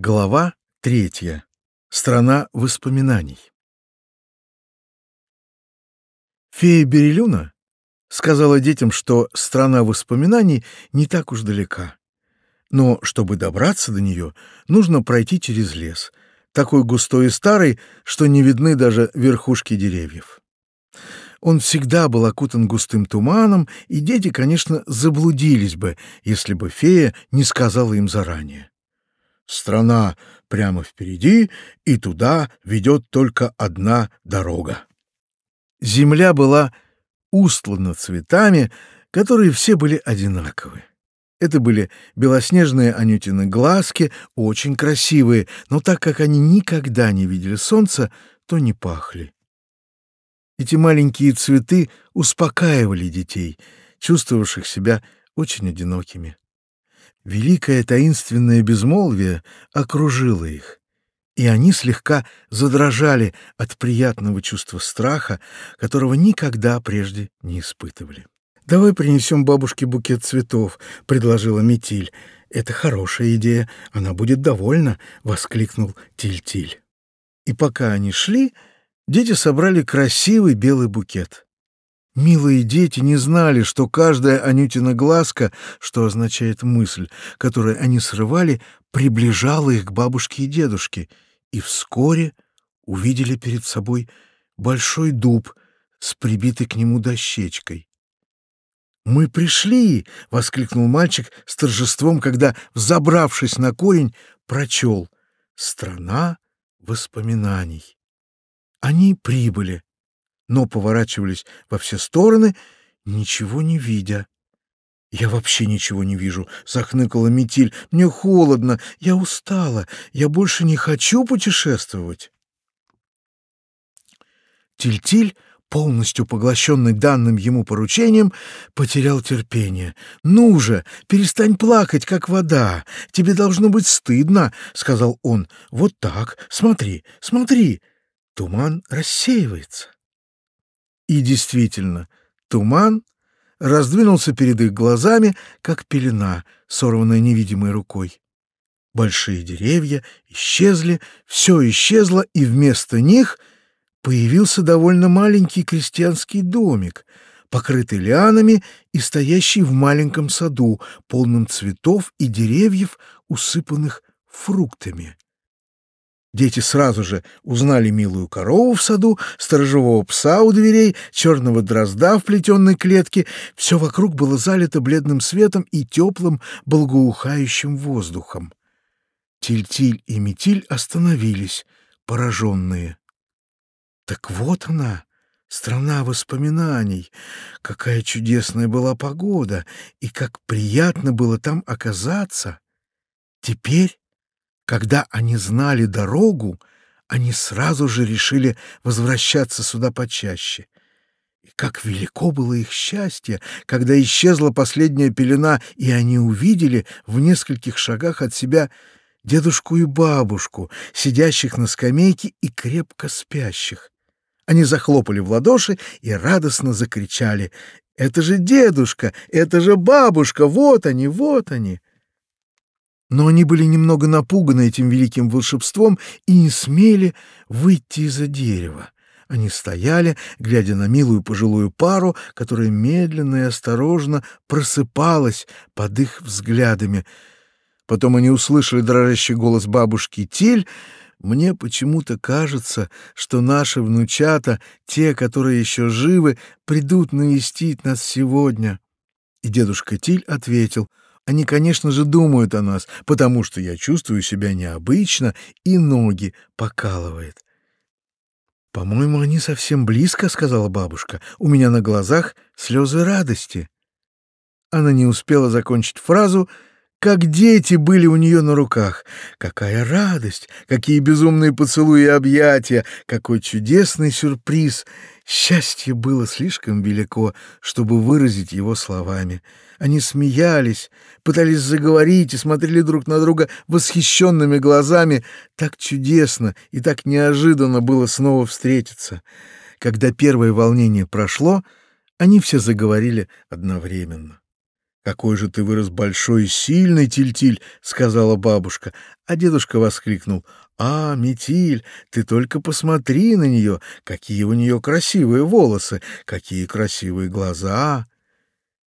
Глава третья. Страна воспоминаний. Фея Берелюна сказала детям, что страна воспоминаний не так уж далека. Но чтобы добраться до нее, нужно пройти через лес, такой густой и старый, что не видны даже верхушки деревьев. Он всегда был окутан густым туманом, и дети, конечно, заблудились бы, если бы фея не сказала им заранее. Страна прямо впереди, и туда ведет только одна дорога. Земля была устлана цветами, которые все были одинаковы. Это были белоснежные Анютины глазки, очень красивые, но так как они никогда не видели солнца, то не пахли. Эти маленькие цветы успокаивали детей, чувствовавших себя очень одинокими. Великое таинственное безмолвие окружило их, и они слегка задрожали от приятного чувства страха, которого никогда прежде не испытывали. «Давай принесем бабушке букет цветов», — предложила Метиль. «Это хорошая идея, она будет довольна», — воскликнул Тиль-Тиль. И пока они шли, дети собрали красивый белый букет. Милые дети не знали, что каждая Анютина глазка, что означает мысль, которую они срывали, приближала их к бабушке и дедушке, и вскоре увидели перед собой большой дуб с прибитой к нему дощечкой. «Мы пришли!» — воскликнул мальчик с торжеством, когда, взобравшись на корень, прочел «Страна воспоминаний». Они прибыли но поворачивались во все стороны, ничего не видя. «Я вообще ничего не вижу», — захныкала Метиль. «Мне холодно, я устала, я больше не хочу путешествовать». Тиль-Тиль, полностью поглощенный данным ему поручением, потерял терпение. «Ну же, перестань плакать, как вода. Тебе должно быть стыдно», — сказал он. «Вот так, смотри, смотри». Туман рассеивается. И действительно, туман раздвинулся перед их глазами, как пелена, сорванная невидимой рукой. Большие деревья исчезли, все исчезло, и вместо них появился довольно маленький крестьянский домик, покрытый лианами и стоящий в маленьком саду, полном цветов и деревьев, усыпанных фруктами. Дети сразу же узнали милую корову в саду, сторожевого пса у дверей, черного дрозда в плетенной клетке. Все вокруг было залито бледным светом и теплым, благоухающим воздухом. Тиль-Тиль и Метиль остановились, пораженные. Так вот она, страна воспоминаний. Какая чудесная была погода, и как приятно было там оказаться. Теперь когда они знали дорогу, они сразу же решили возвращаться сюда почаще. И как велико было их счастье, когда исчезла последняя пелена, и они увидели в нескольких шагах от себя дедушку и бабушку, сидящих на скамейке и крепко спящих. Они захлопали в ладоши и радостно закричали «Это же дедушка! Это же бабушка! Вот они, вот они!» Но они были немного напуганы этим великим волшебством и не смели выйти из-за дерева. Они стояли, глядя на милую пожилую пару, которая медленно и осторожно просыпалась под их взглядами. Потом они услышали дрожащий голос бабушки Тиль. «Мне почему-то кажется, что наши внучата, те, которые еще живы, придут навестить нас сегодня». И дедушка Тиль ответил — они, конечно же, думают о нас, потому что я чувствую себя необычно и ноги покалывает. «По-моему, они совсем близко», — сказала бабушка. «У меня на глазах слезы радости». Она не успела закончить фразу, как дети были у нее на руках. Какая радость! Какие безумные поцелуи и объятия! Какой чудесный сюрприз! Счастье было слишком велико, чтобы выразить его словами. Они смеялись, пытались заговорить и смотрели друг на друга восхищенными глазами. Так чудесно и так неожиданно было снова встретиться. Когда первое волнение прошло, они все заговорили одновременно. «Какой же ты вырос большой и сильный, Тильтиль!» — сказала бабушка. А дедушка воскликнул. «А, Метиль, ты только посмотри на нее! Какие у нее красивые волосы! Какие красивые глаза!»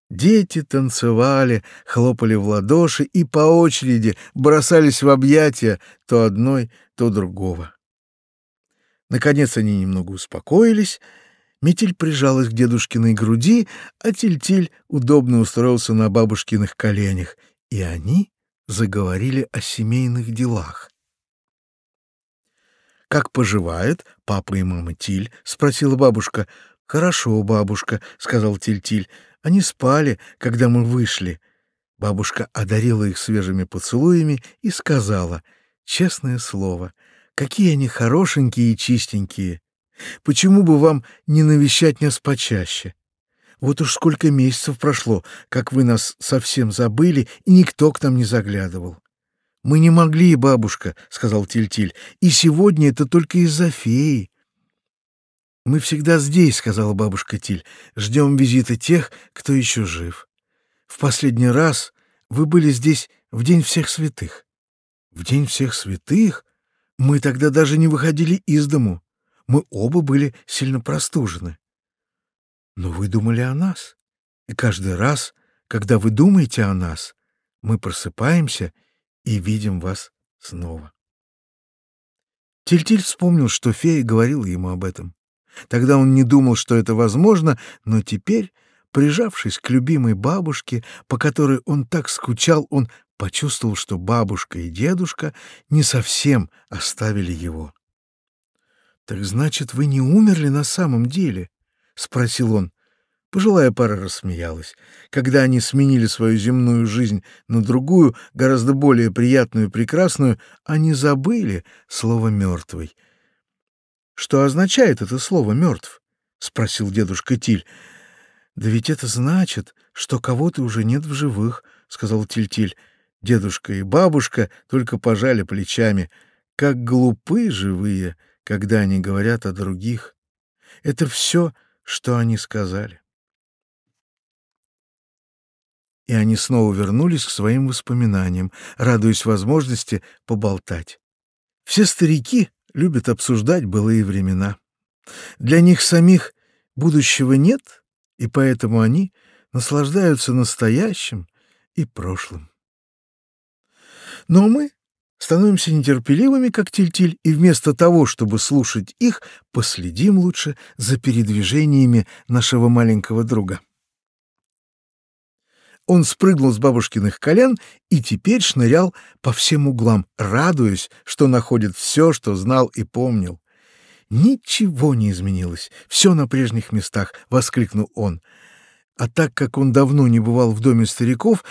Дети танцевали, хлопали в ладоши и по очереди бросались в объятия то одной, то другого. Наконец они немного успокоились. Метель прижалась к дедушкиной груди, а Тильтиль удобно устроился на бабушкиных коленях, и они заговорили о семейных делах. «Как поживает папа и мама Тиль?» — спросила бабушка. «Хорошо, бабушка», — сказал Тиль-Тиль. Они спали, когда мы вышли. Бабушка одарила их свежими поцелуями и сказала, честное слово, какие они хорошенькие и чистенькие. Почему бы вам не навещать нас почаще? Вот уж сколько месяцев прошло, как вы нас совсем забыли, и никто к нам не заглядывал. Мы не могли, бабушка, сказал Тильтиль. И сегодня это только из-за феи. Мы всегда здесь, сказала бабушка Тиль. Ждем визита тех, кто еще жив. В последний раз вы были здесь в день всех святых. В день всех святых мы тогда даже не выходили из дому. Мы оба были сильно простужены. Но вы думали о нас. И каждый раз, когда вы думаете о нас, мы просыпаемся и видим вас снова. Тильтиль вспомнил, что фея говорила ему об этом. Тогда он не думал, что это возможно, но теперь, прижавшись к любимой бабушке, по которой он так скучал, он почувствовал, что бабушка и дедушка не совсем оставили его. «Так значит, вы не умерли на самом деле?» — спросил он. Пожилая пара рассмеялась. Когда они сменили свою земную жизнь на другую, гораздо более приятную и прекрасную, они забыли слово «мертвый». Что означает это слово «мертв»? — спросил дедушка Тиль. — Да ведь это значит, что кого-то уже нет в живых, — сказал Тиль-Тиль. Дедушка и бабушка только пожали плечами. Как глупы живые, когда они говорят о других. Это все, что они сказали. И они снова вернулись к своим воспоминаниям, радуясь возможности поболтать. Все старики любят обсуждать былые времена. Для них самих будущего нет, и поэтому они наслаждаются настоящим и прошлым. Но мы становимся нетерпеливыми, как тильтиль, -тиль, и вместо того, чтобы слушать их, последим лучше за передвижениями нашего маленького друга. Он спрыгнул с бабушкиных колен и теперь шнырял по всем углам, радуясь, что находит все, что знал и помнил. «Ничего не изменилось, все на прежних местах», — воскликнул он. А так как он давно не бывал в доме стариков,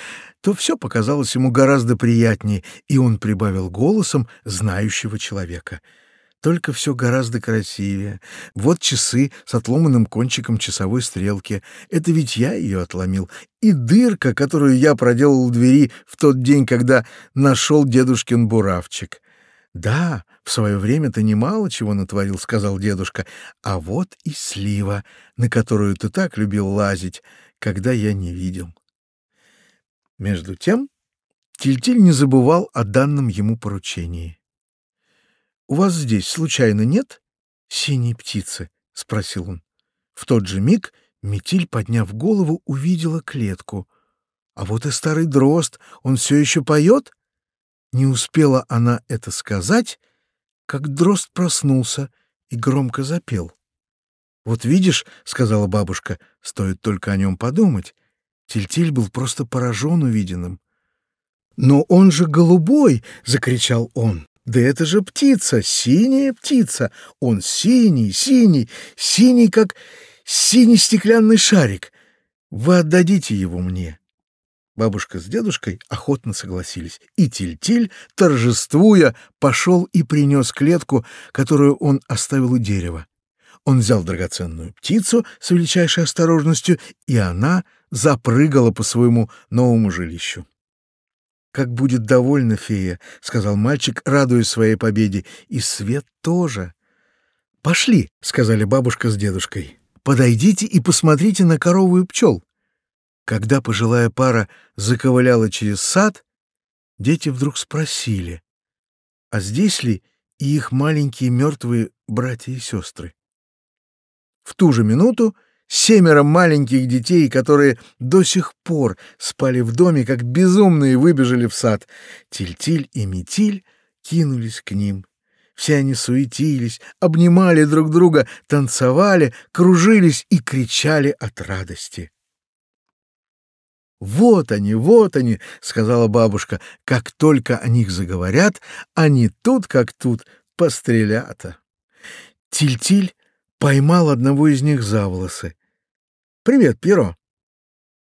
то все показалось ему гораздо приятнее, и он прибавил голосом знающего человека — только все гораздо красивее. Вот часы с отломанным кончиком часовой стрелки. Это ведь я ее отломил. И дырка, которую я проделал в двери в тот день, когда нашел дедушкин буравчик. «Да, в свое время ты немало чего натворил», — сказал дедушка. «А вот и слива, на которую ты так любил лазить, когда я не видел». Между тем Тильтиль не забывал о данном ему поручении. «У вас здесь, случайно, нет синей птицы?» — спросил он. В тот же миг Метиль, подняв голову, увидела клетку. «А вот и старый дрозд, он все еще поет?» Не успела она это сказать, как дрозд проснулся и громко запел. «Вот видишь», — сказала бабушка, — «стоит только о нем подумать». Тильтиль был просто поражен увиденным. «Но он же голубой!» — закричал он. Да это же птица, синяя птица. Он синий, синий, синий, как синий стеклянный шарик. Вы отдадите его мне. Бабушка с дедушкой охотно согласились, и Тиль-Тиль, торжествуя, пошел и принес клетку, которую он оставил у дерева. Он взял драгоценную птицу с величайшей осторожностью, и она запрыгала по своему новому жилищу. «Как будет довольна фея», — сказал мальчик, радуясь своей победе, — «и свет тоже». «Пошли», — сказали бабушка с дедушкой. «Подойдите и посмотрите на корову и пчел». Когда пожилая пара заковыляла через сад, дети вдруг спросили, а здесь ли и их маленькие мертвые братья и сестры? В ту же минуту семеро маленьких детей, которые до сих пор спали в доме, как безумные выбежали в сад. Тильтиль -тиль и Метиль кинулись к ним. Все они суетились, обнимали друг друга, танцевали, кружились и кричали от радости. «Вот они, вот они!» — сказала бабушка. «Как только о них заговорят, они тут как тут пострелята». Тиль-тиль поймал одного из них за волосы. «Привет, Пиро!»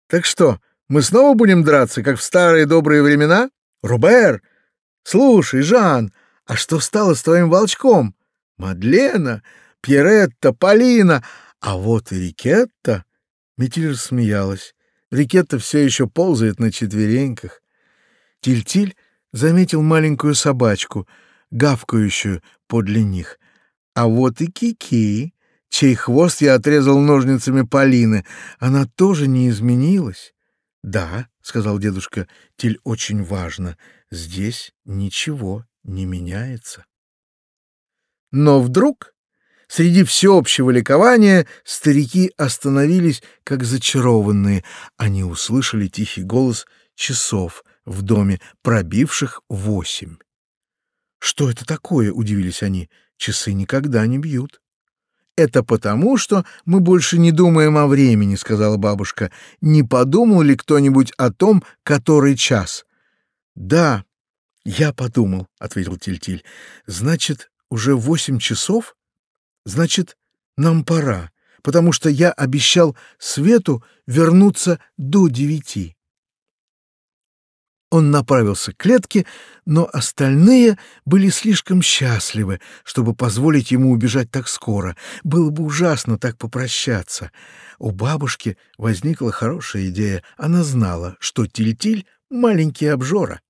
«Так что, мы снова будем драться, как в старые добрые времена? Рубер! Слушай, Жан, а что стало с твоим волчком? Мадлена, Пьеретта, Полина, а вот и Рикетта!» Метиль рассмеялась. Рикетта все еще ползает на четвереньках. Тиль-Тиль заметил маленькую собачку, гавкающую подле них. А вот и Кики, чей хвост я отрезал ножницами Полины. Она тоже не изменилась. «Да», — сказал дедушка, — «Тиль очень важно. Здесь ничего не меняется». Но вдруг Среди всеобщего ликования старики остановились, как зачарованные. Они услышали тихий голос часов в доме, пробивших восемь. «Что это такое?» — удивились они. «Часы никогда не бьют». «Это потому, что мы больше не думаем о времени», — сказала бабушка. «Не подумал ли кто-нибудь о том, который час?» «Да, я подумал», — ответил Тильтиль. -Тиль. «Значит, уже восемь часов?» Значит, нам пора, потому что я обещал Свету вернуться до девяти. Он направился к клетке, но остальные были слишком счастливы, чтобы позволить ему убежать так скоро. Было бы ужасно так попрощаться. У бабушки возникла хорошая идея. Она знала, что Тильтиль -тиль — маленький обжора.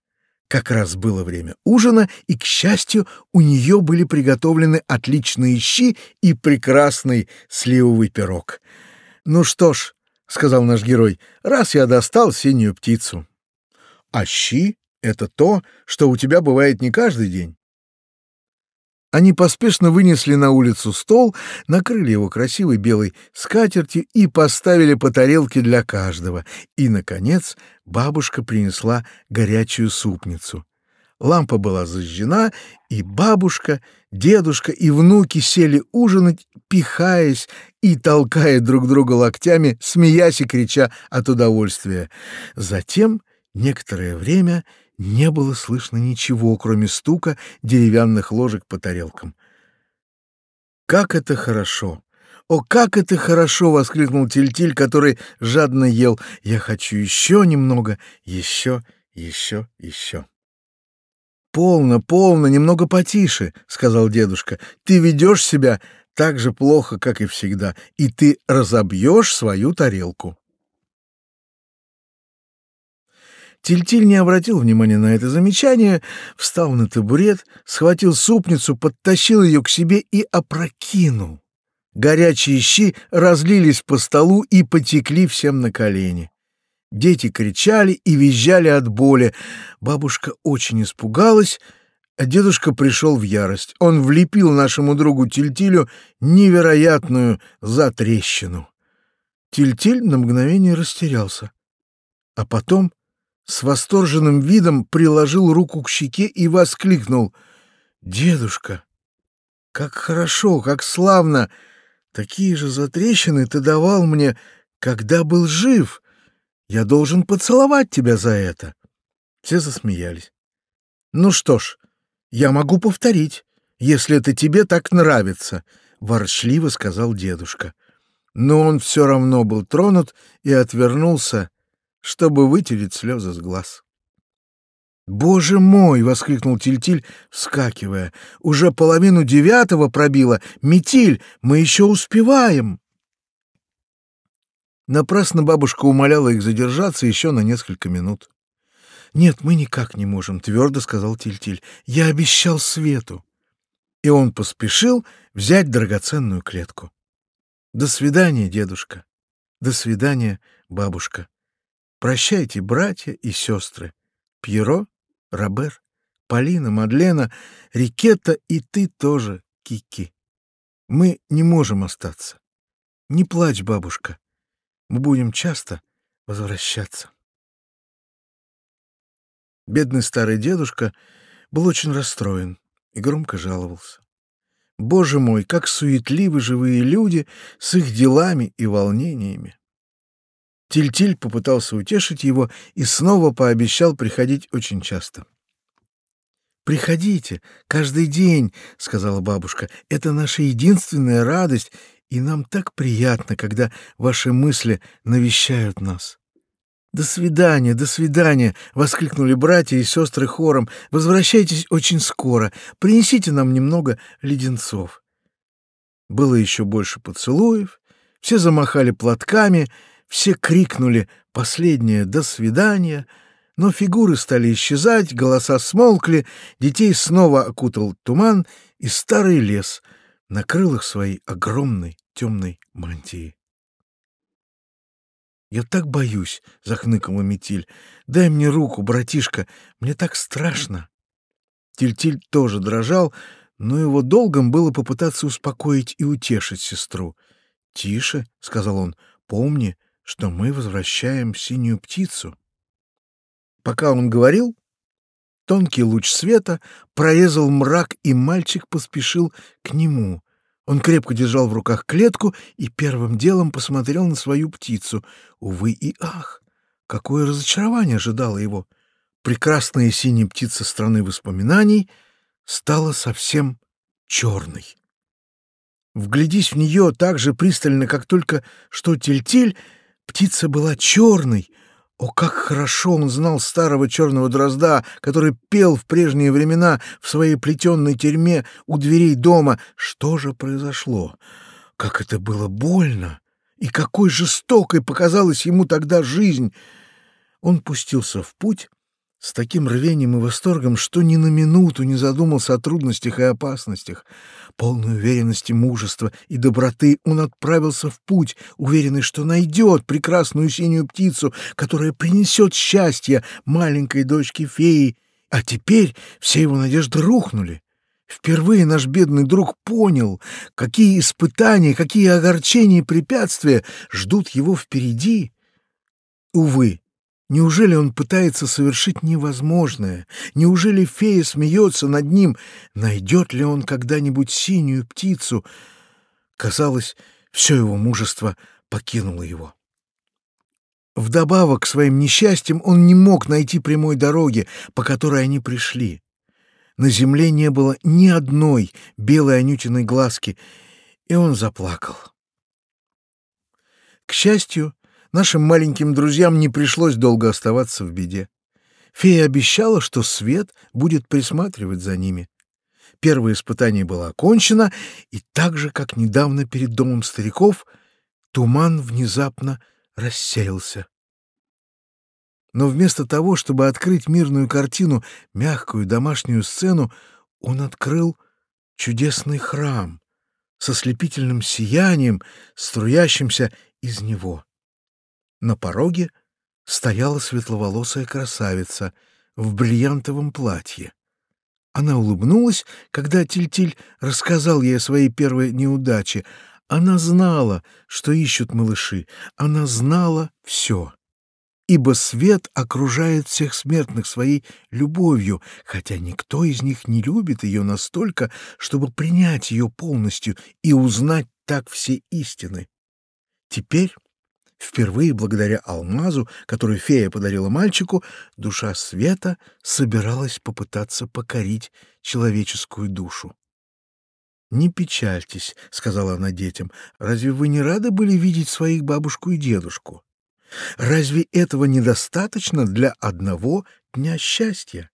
Как раз было время ужина, и, к счастью, у нее были приготовлены отличные щи и прекрасный сливовый пирог. «Ну что ж», — сказал наш герой, — «раз я достал синюю птицу». «А щи — это то, что у тебя бывает не каждый день. Они поспешно вынесли на улицу стол, накрыли его красивой белой скатертью и поставили по тарелке для каждого. И, наконец, бабушка принесла горячую супницу. Лампа была зажжена, и бабушка, дедушка и внуки сели ужинать, пихаясь и толкая друг друга локтями, смеясь и крича от удовольствия. Затем некоторое время не было слышно ничего, кроме стука деревянных ложек по тарелкам. «Как это хорошо! О, как это хорошо!» — воскликнул Тильтиль, который жадно ел. «Я хочу еще немного, еще, еще, еще». «Полно, полно, немного потише», — сказал дедушка. «Ты ведешь себя так же плохо, как и всегда, и ты разобьешь свою тарелку». Тильтиль не обратил внимания на это замечание, встал на табурет, схватил супницу, подтащил ее к себе и опрокинул. Горячие щи разлились по столу и потекли всем на колени. Дети кричали и визжали от боли. Бабушка очень испугалась, а дедушка пришел в ярость. Он влепил нашему другу Тильтилю невероятную затрещину. Тильтиль на мгновение растерялся, а потом с восторженным видом приложил руку к щеке и воскликнул. «Дедушка, как хорошо, как славно! Такие же затрещины ты давал мне, когда был жив. Я должен поцеловать тебя за это!» Все засмеялись. «Ну что ж, я могу повторить, если это тебе так нравится», — ворчливо сказал дедушка. Но он все равно был тронут и отвернулся, чтобы вытереть слезы с глаз. «Боже мой!» — воскликнул Тильтиль, вскакивая. «Уже половину девятого пробило! Метиль, мы еще успеваем!» Напрасно бабушка умоляла их задержаться еще на несколько минут. «Нет, мы никак не можем», — твердо сказал Тильтиль. «Я обещал Свету». И он поспешил взять драгоценную клетку. «До свидания, дедушка. До свидания, бабушка». Прощайте, братья и сестры. Пьеро, Робер, Полина, Мадлена, Рикетта и ты тоже, Кики. Мы не можем остаться. Не плачь, бабушка. Мы будем часто возвращаться. Бедный старый дедушка был очень расстроен и громко жаловался. Боже мой, как суетливы живые люди с их делами и волнениями. Тильтиль попытался утешить его и снова пообещал приходить очень часто. «Приходите каждый день», — сказала бабушка. «Это наша единственная радость, и нам так приятно, когда ваши мысли навещают нас». «До свидания, до свидания!» — воскликнули братья и сестры хором. «Возвращайтесь очень скоро. Принесите нам немного леденцов». Было еще больше поцелуев. Все замахали платками, все крикнули «Последнее «до свидания!» Но фигуры стали исчезать, голоса смолкли, детей снова окутал туман, и старый лес накрыл их своей огромной темной мантией. «Я так боюсь», — захныкала Метиль. «Дай мне руку, братишка, мне так страшно». Тильтиль -тиль тоже дрожал, но его долгом было попытаться успокоить и утешить сестру. «Тише», — сказал он, — «помни, что мы возвращаем синюю птицу». Пока он говорил, тонкий луч света прорезал мрак, и мальчик поспешил к нему. Он крепко держал в руках клетку и первым делом посмотрел на свою птицу. Увы и ах! Какое разочарование ожидало его! Прекрасная синяя птица страны воспоминаний стала совсем черной. Вглядись в нее так же пристально, как только что тельтель, птица была черной — о, как хорошо он знал старого черного дрозда, который пел в прежние времена в своей плетенной тюрьме у дверей дома. Что же произошло? Как это было больно! И какой жестокой показалась ему тогда жизнь! Он пустился в путь, с таким рвением и восторгом, что ни на минуту не задумался о трудностях и опасностях. Полной уверенности, мужества и доброты он отправился в путь, уверенный, что найдет прекрасную синюю птицу, которая принесет счастье маленькой дочке феи. А теперь все его надежды рухнули. Впервые наш бедный друг понял, какие испытания, какие огорчения и препятствия ждут его впереди. Увы, Неужели он пытается совершить невозможное? Неужели фея смеется над ним? Найдет ли он когда-нибудь синюю птицу? Казалось, все его мужество покинуло его. Вдобавок к своим несчастьям он не мог найти прямой дороги, по которой они пришли. На земле не было ни одной белой анютиной глазки, и он заплакал. К счастью, Нашим маленьким друзьям не пришлось долго оставаться в беде. Фея обещала, что Свет будет присматривать за ними. Первое испытание было окончено, и так же, как недавно перед домом стариков, туман внезапно рассеялся. Но вместо того, чтобы открыть мирную картину, мягкую домашнюю сцену, он открыл чудесный храм со слепительным сиянием, струящимся из него. На пороге стояла светловолосая красавица в бриллиантовом платье. Она улыбнулась, когда Тильтиль рассказал ей о своей первой неудаче. Она знала, что ищут малыши. Она знала все. Ибо свет окружает всех смертных своей любовью, хотя никто из них не любит ее настолько, чтобы принять ее полностью и узнать так все истины. Теперь Впервые благодаря алмазу, который фея подарила мальчику, душа света собиралась попытаться покорить человеческую душу. «Не печальтесь», — сказала она детям, — «разве вы не рады были видеть своих бабушку и дедушку? Разве этого недостаточно для одного дня счастья?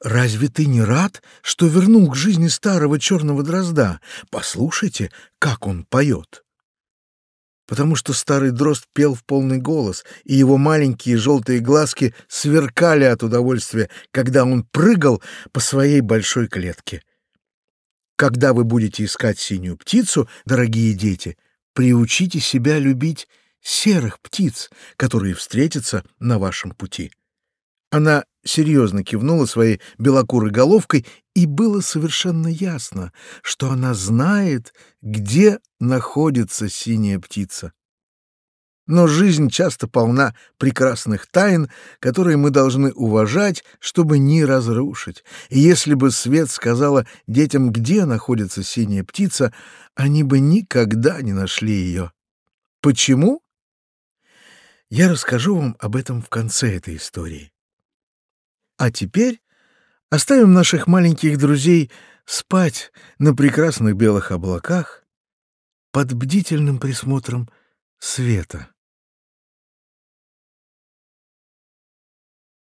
Разве ты не рад, что вернул к жизни старого черного дрозда? Послушайте, как он поет» потому что старый дрозд пел в полный голос, и его маленькие желтые глазки сверкали от удовольствия, когда он прыгал по своей большой клетке. Когда вы будете искать синюю птицу, дорогие дети, приучите себя любить серых птиц, которые встретятся на вашем пути. Она серьезно кивнула своей белокурой головкой, и было совершенно ясно, что она знает, где находится синяя птица. Но жизнь часто полна прекрасных тайн, которые мы должны уважать, чтобы не разрушить. И если бы Свет сказала детям, где находится синяя птица, они бы никогда не нашли ее. Почему? Я расскажу вам об этом в конце этой истории. А теперь оставим наших маленьких друзей спать на прекрасных белых облаках под бдительным присмотром света.